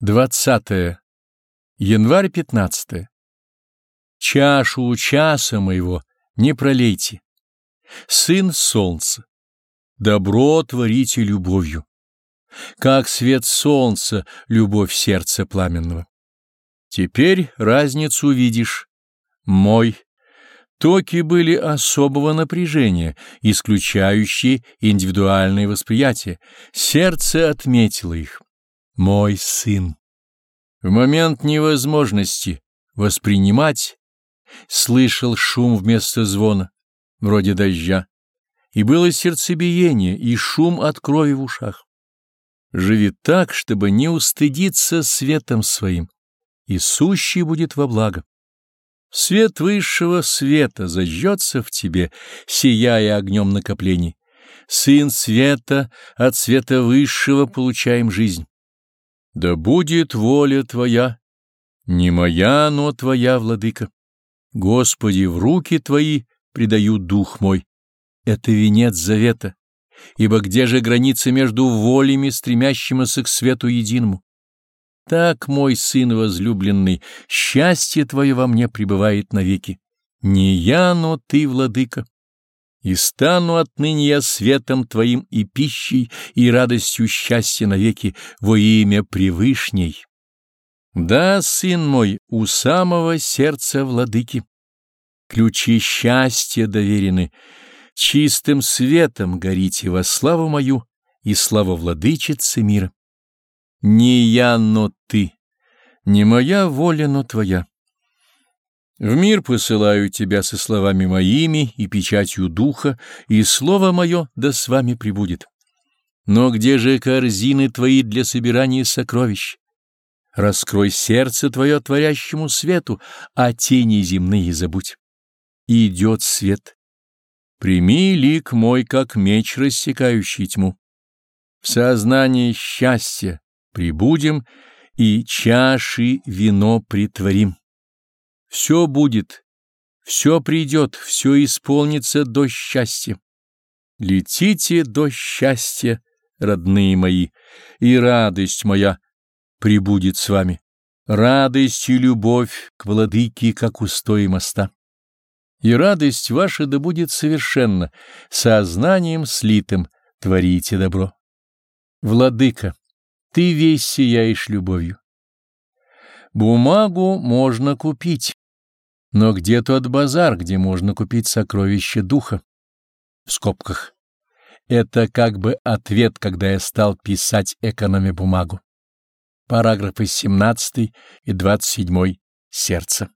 20. Январь 15. Чашу часа моего не пролейте. Сын солнца, добро творите любовью. Как свет солнца, любовь сердца пламенного. Теперь разницу видишь. Мой. Токи были особого напряжения, исключающие индивидуальное восприятие. Сердце отметило их мой сын. В момент невозможности воспринимать слышал шум вместо звона, вроде дождя, и было сердцебиение и шум от крови в ушах. Живи так, чтобы не устыдиться светом своим, и сущий будет во благо. Свет высшего света зажжется в тебе, сияя огнем накоплений. Сын света, от света высшего получаем жизнь. Да будет воля Твоя, не моя, но Твоя, Владыка. Господи, в руки Твои предаю дух мой. Это венец завета, ибо где же граница между волями, стремящимися к свету единому? Так, мой сын возлюбленный, счастье Твое во мне пребывает навеки. Не я, но Ты, Владыка и стану отныне я светом Твоим и пищей, и радостью счастья навеки во имя превышней. Да, сын мой, у самого сердца владыки. Ключи счастья доверены, чистым светом горите во славу мою и славу владычицы мира. Не я, но ты, не моя воля, но твоя. В мир посылаю тебя со словами моими и печатью духа, и слово мое да с вами пребудет. Но где же корзины твои для собирания сокровищ? Раскрой сердце твое творящему свету, а тени земные забудь. идет свет. Прими лик мой, как меч, рассекающий тьму. В сознании счастья прибудем и чаши вино притворим. Все будет, все придет, все исполнится до счастья. Летите до счастья, родные мои, и радость моя прибудет с вами. Радость и любовь к владыке, как устои моста. И радость ваша да будет совершенна, сознанием слитым творите добро. Владыка, ты весь сияешь любовью. Бумагу можно купить, но где тот базар, где можно купить сокровище духа? В скобках. Это как бы ответ, когда я стал писать экономе бумагу. Параграфы 17 и 27 сердца.